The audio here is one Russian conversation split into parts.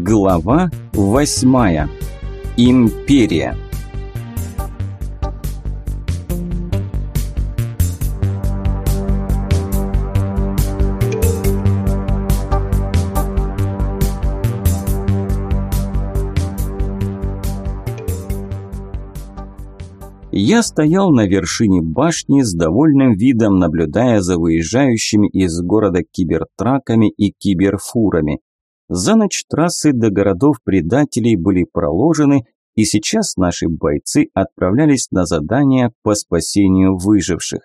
Глава восьмая. Империя. Я стоял на вершине башни с довольным видом, наблюдая за выезжающими из города кибертраками и киберфурами. За ночь трассы до городов предателей были проложены, и сейчас наши бойцы отправлялись на задания по спасению выживших.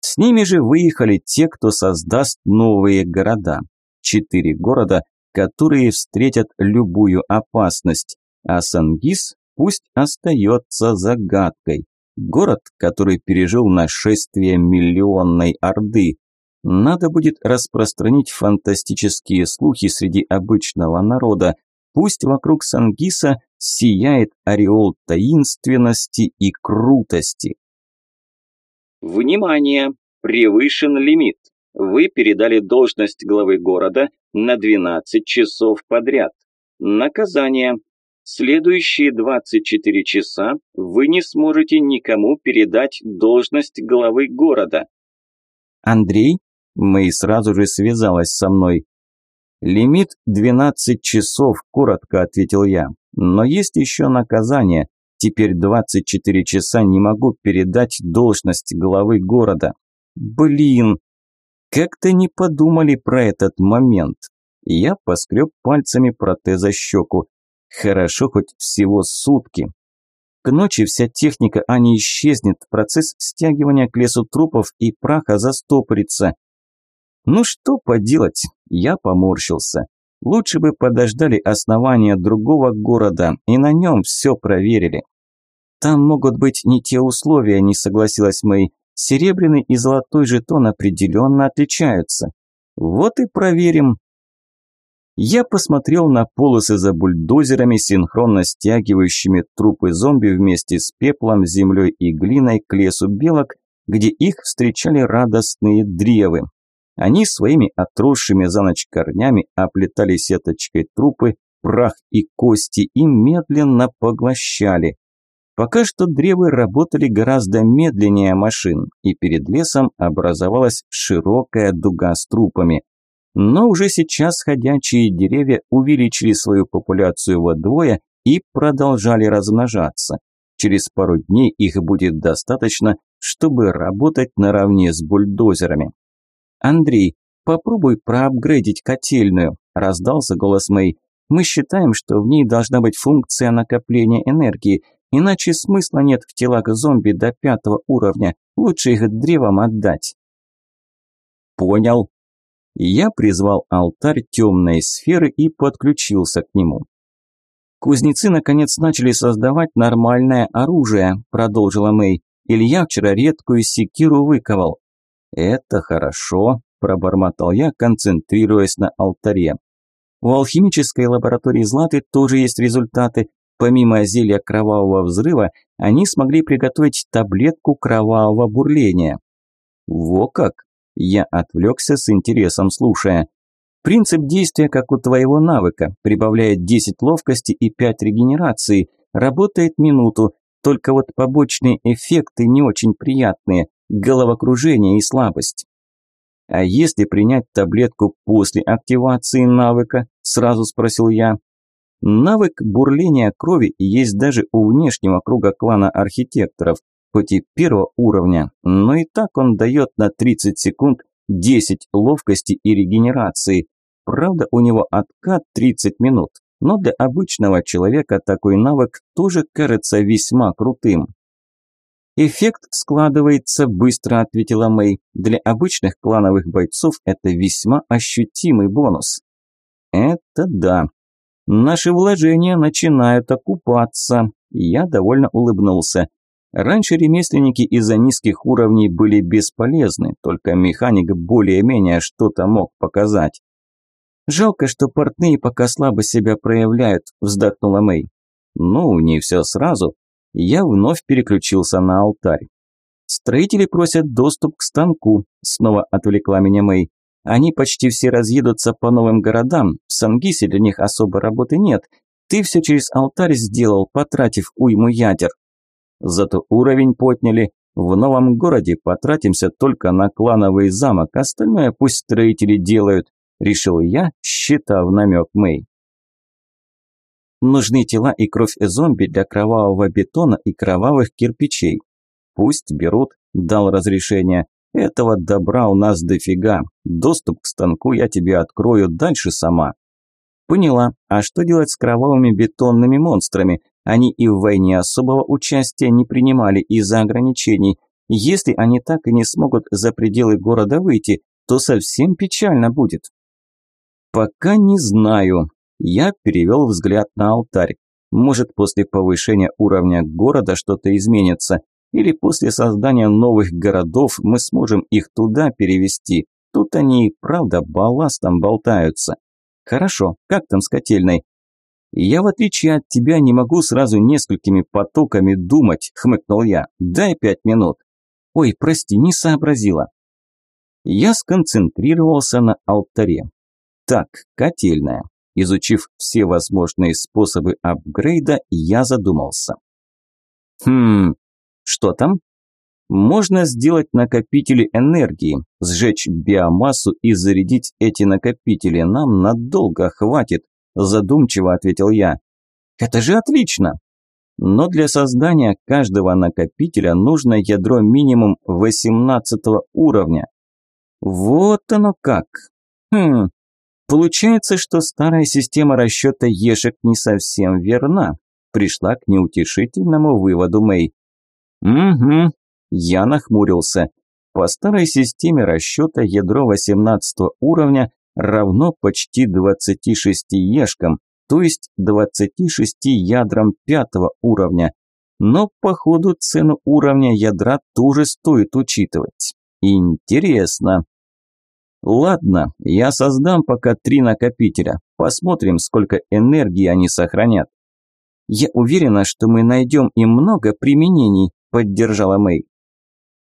С ними же выехали те, кто создаст новые города. Четыре города, которые встретят любую опасность, а Сангис пусть остается загадкой. Город, который пережил нашествие миллионной орды. Надо будет распространить фантастические слухи среди обычного народа. Пусть вокруг Сангиса сияет ореол таинственности и крутости. Внимание! Превышен лимит. Вы передали должность главы города на 12 часов подряд. Наказание. Следующие 24 часа вы не сможете никому передать должность главы города. Андрей, Мэй сразу же связалась со мной. «Лимит 12 часов», – коротко ответил я. «Но есть еще наказание. Теперь 24 часа не могу передать должность главы города». «Блин! Как-то не подумали про этот момент». Я поскреб пальцами протеза щеку. Хорошо хоть всего сутки. К ночи вся техника Ани исчезнет, процесс стягивания к лесу трупов и праха застопорится. Ну что поделать, я поморщился. Лучше бы подождали основания другого города и на нем все проверили. Там могут быть не те условия, не согласилась Мэй. Серебряный и золотой жетон определенно отличаются. Вот и проверим. Я посмотрел на полосы за бульдозерами, синхронно стягивающими трупы зомби вместе с пеплом, землей и глиной к лесу белок, где их встречали радостные древы. Они своими отросшими за ночь корнями оплетали сеточкой трупы, прах и кости и медленно поглощали. Пока что древы работали гораздо медленнее машин, и перед лесом образовалась широкая дуга с трупами. Но уже сейчас ходячие деревья увеличили свою популяцию вдвое и продолжали размножаться. Через пару дней их будет достаточно, чтобы работать наравне с бульдозерами. «Андрей, попробуй проапгрейдить котельную», – раздался голос Мэй. «Мы считаем, что в ней должна быть функция накопления энергии, иначе смысла нет в телах зомби до пятого уровня, лучше их древом отдать». «Понял». Я призвал алтарь темной сферы и подключился к нему. «Кузнецы наконец начали создавать нормальное оружие», – продолжила Мэй. «Илья вчера редкую секиру выковал. «Это хорошо», – пробормотал я, концентрируясь на алтаре. У алхимической лаборатории Златы тоже есть результаты. Помимо зелья кровавого взрыва, они смогли приготовить таблетку кровавого бурления. Во как! Я отвлекся с интересом, слушая. Принцип действия, как у твоего навыка, прибавляет 10 ловкости и 5 регенерации, работает минуту, только вот побочные эффекты не очень приятные головокружение и слабость. А если принять таблетку после активации навыка? Сразу спросил я. Навык бурления крови есть даже у внешнего круга клана архитекторов, хоть и первого уровня, но и так он дает на 30 секунд 10 ловкости и регенерации. Правда, у него откат 30 минут, но для обычного человека такой навык тоже кажется весьма крутым. «Эффект складывается быстро», – ответила Мэй. «Для обычных клановых бойцов это весьма ощутимый бонус». «Это да. Наши вложения начинают окупаться». Я довольно улыбнулся. Раньше ремесленники из-за низких уровней были бесполезны, только механик более-менее что-то мог показать. «Жалко, что портные пока слабо себя проявляют», – вздохнула Мэй. «Ну, не все сразу я вновь переключился на алтарь. «Строители просят доступ к станку», – снова отвлекла меня Мэй. Они почти все разъедутся по новым городам, в Сангисе для них особой работы нет. Ты все через алтарь сделал, потратив уйму ядер. Зато уровень подняли. В новом городе потратимся только на клановый замок, остальное пусть строители делают, решил я, считав намек Мэй. Нужны тела и кровь зомби для кровавого бетона и кровавых кирпичей. Пусть берут, дал разрешение. Этого добра у нас дофига. Доступ к станку я тебе открою дальше сама. Поняла. А что делать с кровавыми бетонными монстрами? Они и в войне особого участия не принимали из-за ограничений. Если они так и не смогут за пределы города выйти, то совсем печально будет. Пока не знаю. Я перевел взгляд на алтарь. Может, после повышения уровня города что-то изменится, или после создания новых городов мы сможем их туда перевести. Тут они, правда, балластом болтаются. Хорошо, как там с котельной? Я, в отличие от тебя, не могу сразу несколькими потоками думать, хмыкнул я. Дай пять минут. Ой, прости, не сообразила. Я сконцентрировался на алтаре. Так, котельная. Изучив все возможные способы апгрейда, я задумался. Хм, что там? Можно сделать накопители энергии, сжечь биомассу и зарядить эти накопители. Нам надолго хватит, задумчиво ответил я. Это же отлично. Но для создания каждого накопителя нужно ядро минимум 18 уровня. Вот оно как. Хм, получается, что старая система расчета ешек не совсем верна. Пришла к неутешительному выводу Мэй. Угу, я нахмурился. По старой системе расчета ядро 18 уровня равно почти 26 ешкам, то есть 26 ядрам пятого уровня. Но, походу, цену уровня ядра тоже стоит учитывать. Интересно. Ладно, я создам пока три накопителя. Посмотрим, сколько энергии они сохранят. Я уверена, что мы найдем им много применений, поддержала Мэй.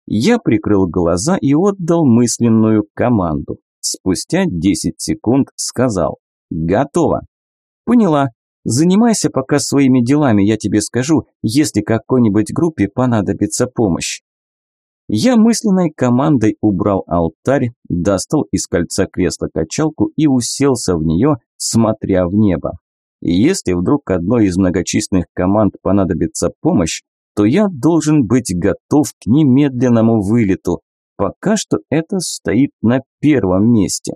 Я прикрыл глаза и отдал мысленную команду. Спустя 10 секунд сказал «Готово». «Поняла. Занимайся пока своими делами, я тебе скажу, если какой-нибудь группе понадобится помощь». Я мысленной командой убрал алтарь, достал из кольца кресло-качалку и уселся в нее, смотря в небо. И если вдруг одной из многочисленных команд понадобится помощь, то я должен быть готов к немедленному вылету. Пока что это стоит на первом месте.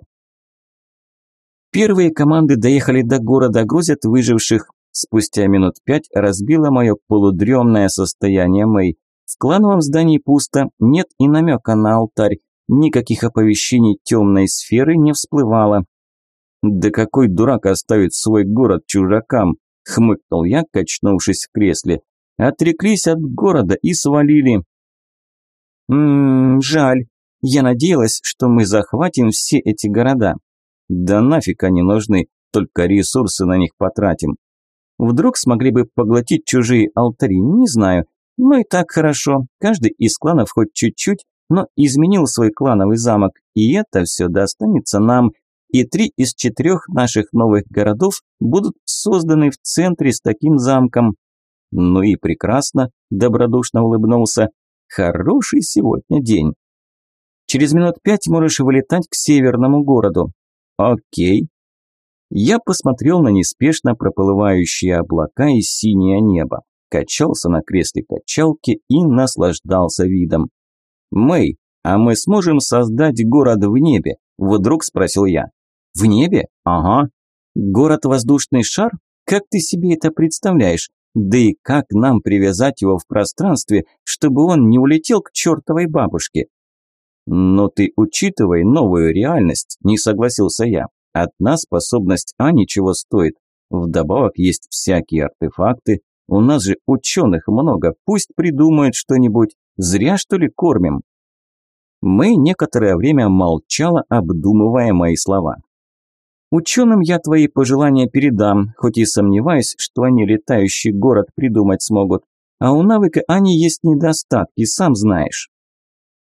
Первые команды доехали до города, грузят выживших. Спустя минут пять разбило мое полудремное состояние Мэй. В клановом здании пусто, нет и намека на алтарь. Никаких оповещений темной сферы не всплывало. «Да какой дурак оставит свой город чужакам?» – хмыкнул я, качнувшись в кресле. Отреклись от города и свалили. Ммм, жаль. Я надеялась, что мы захватим все эти города. Да нафиг они нужны, только ресурсы на них потратим. Вдруг смогли бы поглотить чужие алтари, не знаю. Но и так хорошо. Каждый из кланов хоть чуть-чуть, но изменил свой клановый замок, и это все достанется нам. И три из четырех наших новых городов будут созданы в центре с таким замком. «Ну и прекрасно», – добродушно улыбнулся. «Хороший сегодня день». «Через минут пять можешь вылетать к северному городу». «Окей». Я посмотрел на неспешно проплывающие облака и синее небо, качался на кресле качалки и наслаждался видом. «Мэй, а мы сможем создать город в небе?» – вдруг спросил я. «В небе? Ага. Город-воздушный шар? Как ты себе это представляешь? Да и как нам привязать его в пространстве, чтобы он не улетел к чертовой бабушке? Но ты учитывай новую реальность, не согласился я. Одна способность А ничего стоит. Вдобавок есть всякие артефакты. У нас же ученых много, пусть придумают что-нибудь. Зря что ли кормим? Мы некоторое время молчала, обдумывая мои слова. Ученым я твои пожелания передам, хоть и сомневаюсь, что они летающий город придумать смогут. А у навыка они есть недостатки, сам знаешь.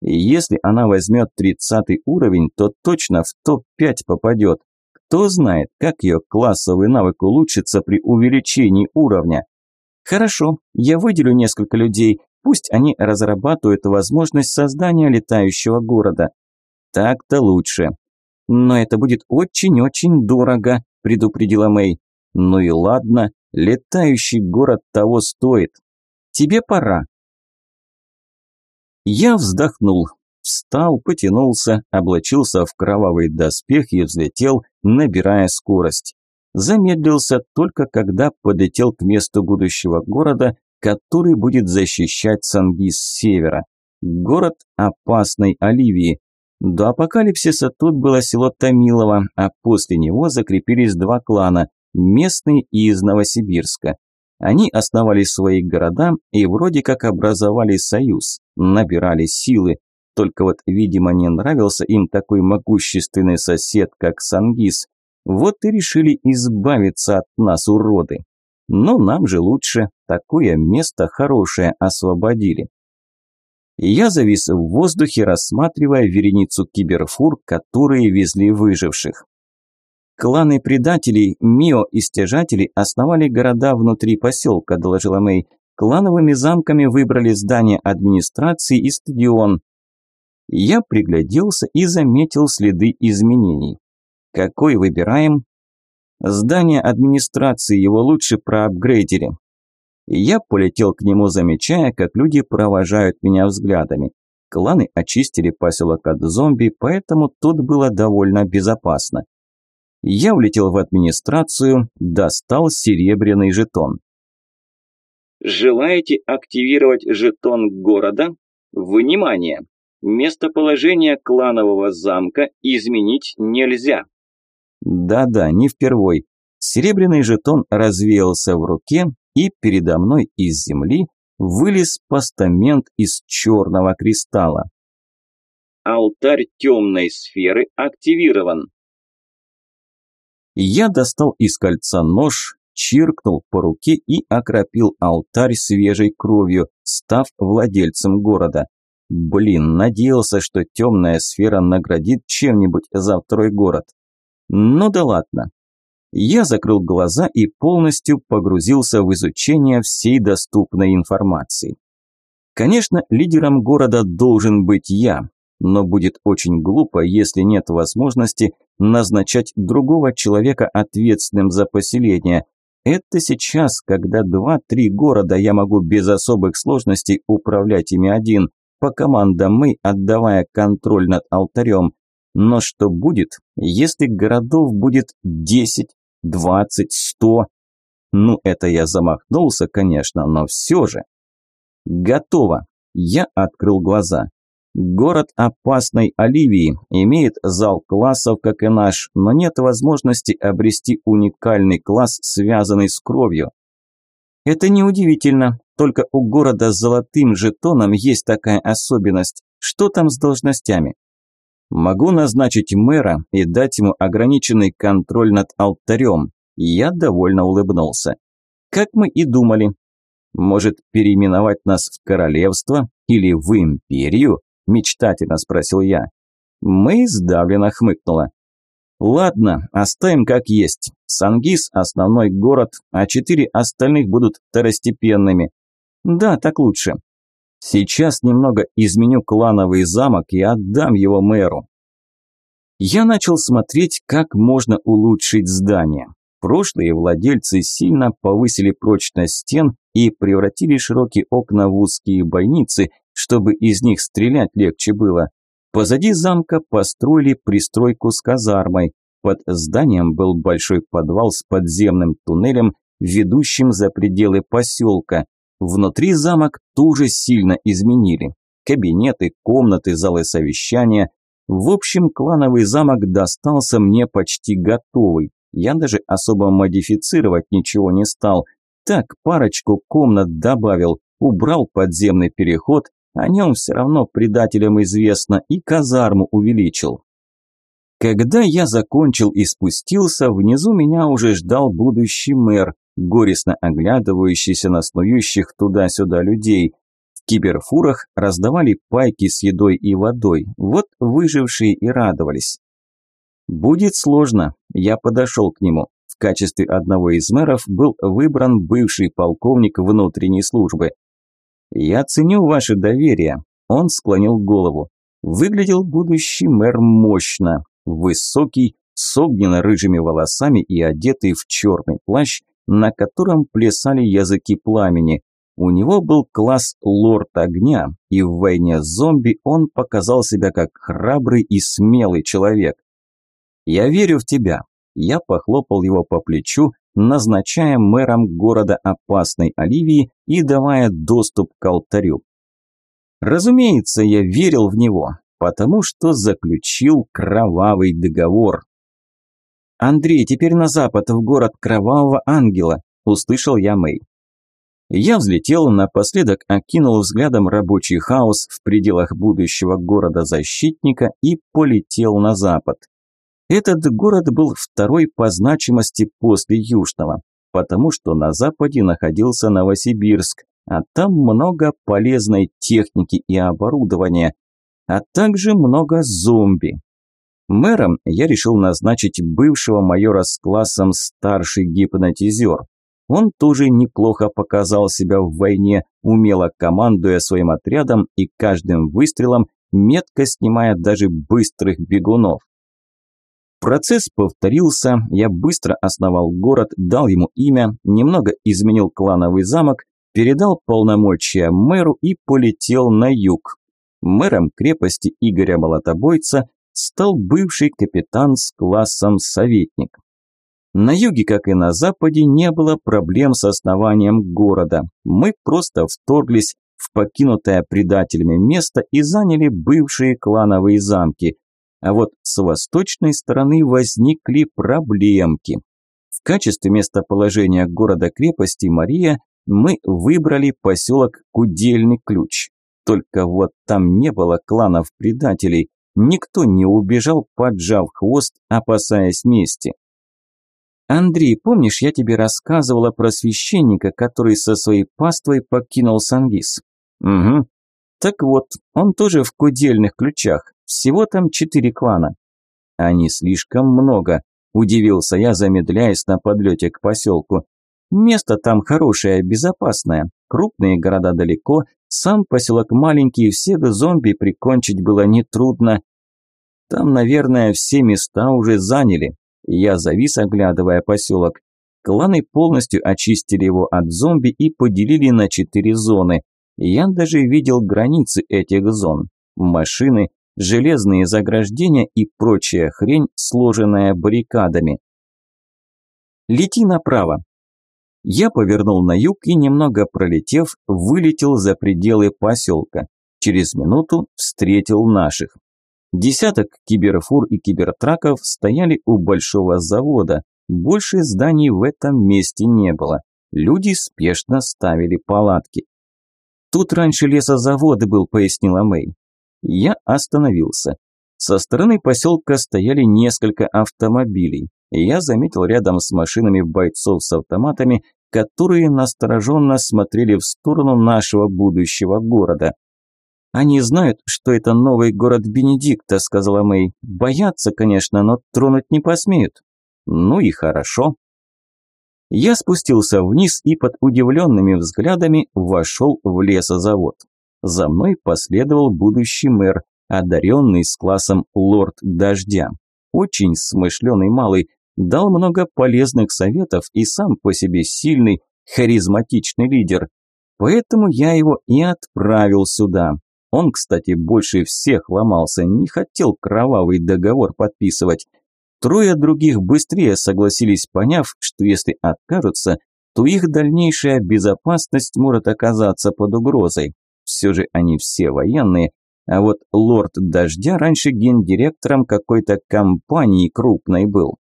Если она возьмет тридцатый уровень, то точно в топ-5 попадет. Кто знает, как ее классовый навык улучшится при увеличении уровня. Хорошо, я выделю несколько людей, пусть они разрабатывают возможность создания летающего города. Так-то лучше. Но это будет очень-очень дорого, предупредила Мэй. Ну и ладно, летающий город того стоит. Тебе пора. Я вздохнул, встал, потянулся, облачился в кровавый доспех и взлетел, набирая скорость. Замедлился только когда подлетел к месту будущего города, который будет защищать Сангис с севера. Город опасной Оливии. До апокалипсиса тут было село Томилово, а после него закрепились два клана – местный и из Новосибирска. Они основали свои города и вроде как образовали союз, набирали силы. Только вот, видимо, не нравился им такой могущественный сосед, как Сангис. Вот и решили избавиться от нас, уроды. Но нам же лучше, такое место хорошее освободили. Я завис в воздухе, рассматривая вереницу киберфур, которые везли выживших. Кланы предателей, Мио и Стяжатели основали города внутри поселка, доложила Мэй. Клановыми замками выбрали здание администрации и стадион. Я пригляделся и заметил следы изменений. Какой выбираем? Здание администрации, его лучше проапгрейдили. Я полетел к нему, замечая, как люди провожают меня взглядами. Кланы очистили поселок от зомби, поэтому тут было довольно безопасно. Я улетел в администрацию, достал серебряный жетон. Желаете активировать жетон города? Внимание! Местоположение кланового замка изменить нельзя. Да-да, не впервой. Серебряный жетон развеялся в руке, и передо мной из земли вылез постамент из черного кристалла. Алтарь темной сферы активирован. Я достал из кольца нож, чиркнул по руке и окропил алтарь свежей кровью, став владельцем города. Блин, надеялся, что темная сфера наградит чем-нибудь за второй город. Ну да ладно. Я закрыл глаза и полностью погрузился в изучение всей доступной информации. Конечно, лидером города должен быть я, но будет очень глупо, если нет возможности назначать другого человека ответственным за поселение. Это сейчас, когда два-три города я могу без особых сложностей управлять ими один, по командам мы, отдавая контроль над алтарем. Но что будет, если городов будет 10, 20, 100? Ну, это я замахнулся, конечно, но все же. Готово. Я открыл глаза. Город опасной Оливии имеет зал классов, как и наш, но нет возможности обрести уникальный класс, связанный с кровью. Это неудивительно, только у города с золотым жетоном есть такая особенность. Что там с должностями? Могу назначить мэра и дать ему ограниченный контроль над алтарем. Я довольно улыбнулся. Как мы и думали. Может переименовать нас в королевство или в империю? – мечтательно спросил я. Мы сдавленно хмыкнула. Ладно, оставим как есть. Сангис – основной город, а четыре остальных будут второстепенными. Да, так лучше. Сейчас немного изменю клановый замок и отдам его мэру. Я начал смотреть, как можно улучшить здание. Прошлые владельцы сильно повысили прочность стен и превратили широкие окна в узкие бойницы, чтобы из них стрелять легче было. Позади замка построили пристройку с казармой. Под зданием был большой подвал с подземным туннелем, ведущим за пределы поселка. Внутри замок тоже сильно изменили. Кабинеты, комнаты, залы совещания. В общем, клановый замок достался мне почти готовый. Я даже особо модифицировать ничего не стал. Так, парочку комнат добавил, убрал подземный переход, о нем все равно предателям известно, и казарму увеличил. Когда я закончил и спустился, внизу меня уже ждал будущий мэр, горестно оглядывающийся на снующих туда-сюда людей. В киберфурах раздавали пайки с едой и водой, вот выжившие и радовались. Будет сложно, я подошел к нему. В качестве одного из мэров был выбран бывший полковник внутренней службы. «Я ценю ваше доверие», – он склонил голову. Выглядел будущий мэр мощно, высокий, с огненно-рыжими волосами и одетый в черный плащ, на котором плясали языки пламени. У него был класс лорд огня, и в войне зомби он показал себя как храбрый и смелый человек. «Я верю в тебя», я похлопал его по плечу, назначая мэром города опасной Оливии и давая доступ к алтарю. Разумеется, я верил в него, потому что заключил кровавый договор. «Андрей, теперь на запад, в город Кровавого Ангела», – услышал я Мэй. Я взлетел, напоследок окинул взглядом рабочий хаос в пределах будущего города-защитника и полетел на запад. Этот город был второй по значимости после Южного, потому что на западе находился Новосибирск, а там много полезной техники и оборудования, а также много зомби. Мэром я решил назначить бывшего майора с классом старший гипнотизер. Он тоже неплохо показал себя в войне, умело командуя своим отрядом и каждым выстрелом метко снимая даже быстрых бегунов. Процесс повторился, я быстро основал город, дал ему имя, немного изменил клановый замок, передал полномочия мэру и полетел на юг. Мэром крепости Игоря Молотобойца стал бывший капитан с классом советник. На юге, как и на западе, не было проблем с основанием города. Мы просто вторглись в покинутое предателями место и заняли бывшие клановые замки. А вот с восточной стороны возникли проблемки. В качестве местоположения города-крепости Мария мы выбрали поселок Кудельный Ключ. Только вот там не было кланов предателей, никто не убежал, поджав хвост, опасаясь мести. «Андрей, помнишь, я тебе рассказывала про священника, который со своей паствой покинул Сангис?» «Угу. Так вот, он тоже в кудельных ключах. Всего там четыре клана. Не слишком много, удивился я, замедляясь на подлете к поселку. Место там хорошее, безопасное. Крупные города далеко, сам поселок маленький, всех зомби прикончить было нетрудно. Там, наверное, все места уже заняли. Я завис, оглядывая поселок. Кланы полностью очистили его от зомби и поделили на четыре зоны. Я даже видел границы этих зон. Машины, железные заграждения и прочая хрень, сложенная баррикадами. «Лети направо». Я повернул на юг и, немного пролетев, вылетел за пределы поселка. Через минуту встретил наших. Десяток киберфур и кибертраков стояли у большого завода. Больше зданий в этом месте не было. Люди спешно ставили палатки. «Тут раньше лесозавод был», – пояснила Мэй. Я остановился. Со стороны поселка стояли несколько автомобилей. Я заметил рядом с машинами бойцов с автоматами, которые настороженно смотрели в сторону нашего будущего города. «Они знают, что это новый город Бенедикта», – сказала Мэй. «Боятся, конечно, но тронуть не посмеют». «Ну и хорошо». Я спустился вниз и под удивленными взглядами вошел в лесозавод. За мной последовал будущий мэр, одаренный с классом лорд дождя. Очень смышленый малый, дал много полезных советов и сам по себе сильный, харизматичный лидер. Поэтому я его и отправил сюда. Он, кстати, больше всех ломался, не хотел кровавый договор подписывать. Трое других быстрее согласились, поняв, что если откажутся, то их дальнейшая безопасность может оказаться под угрозой. Все же они все военные, а вот лорд Дождя раньше гендиректором какой-то компании крупной был.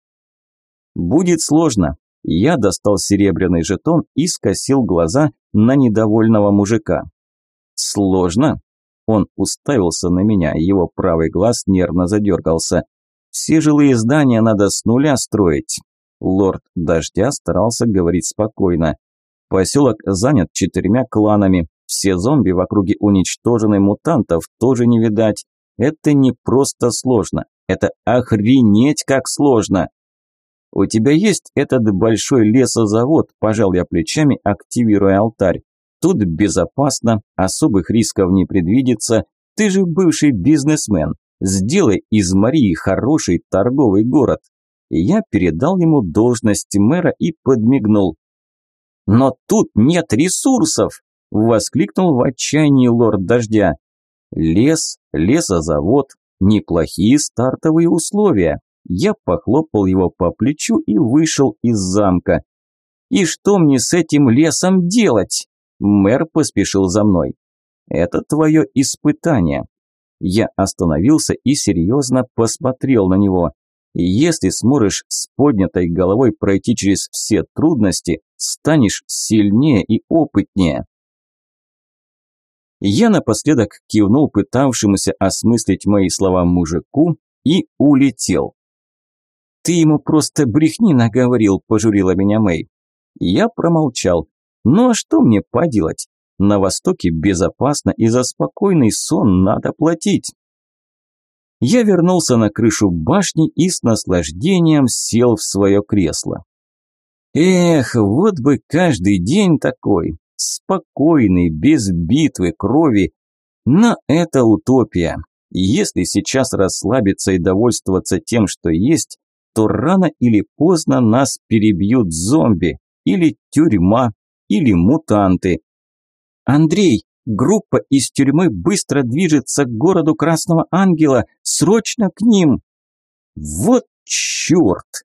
Будет сложно. Я достал серебряный жетон и скосил глаза на недовольного мужика. Сложно? Он уставился на меня, его правый глаз нервно задергался. Все жилые здания надо с нуля строить. Лорд Дождя старался говорить спокойно. Поселок занят четырьмя кланами, Все зомби в округе уничтожены, мутантов тоже не видать. Это не просто сложно, это охренеть как сложно. У тебя есть этот большой лесозавод, пожал я плечами, активируя алтарь. Тут безопасно, особых рисков не предвидится. Ты же бывший бизнесмен. Сделай из Марии хороший торговый город. Я передал ему должность мэра и подмигнул. Но тут нет ресурсов, воскликнул в отчаянии лорд дождя. Лес, лесозавод, неплохие стартовые условия. Я похлопал его по плечу и вышел из замка. И что мне с этим лесом делать? Мэр поспешил за мной. Это твое испытание. Я остановился и серьезно посмотрел на него. Если сможешь с поднятой головой пройти через все трудности, станешь сильнее и опытнее. Я напоследок кивнул пытавшемуся осмыслить мои слова мужику и улетел. «Ты ему просто брехни наговорил», – пожурила меня Мэй. Я промолчал. «Ну а что мне поделать? На Востоке безопасно и за спокойный сон надо платить». Я вернулся на крышу башни и с наслаждением сел в свое кресло. Эх, вот бы каждый день такой, спокойный, без битвы, крови. Но это утопия. Если сейчас расслабиться и довольствоваться тем, что есть, то рано или поздно нас перебьют зомби, или тюрьма, или мутанты. Андрей, группа из тюрьмы быстро движется к городу Красного Ангела, срочно к ним. Вот черт!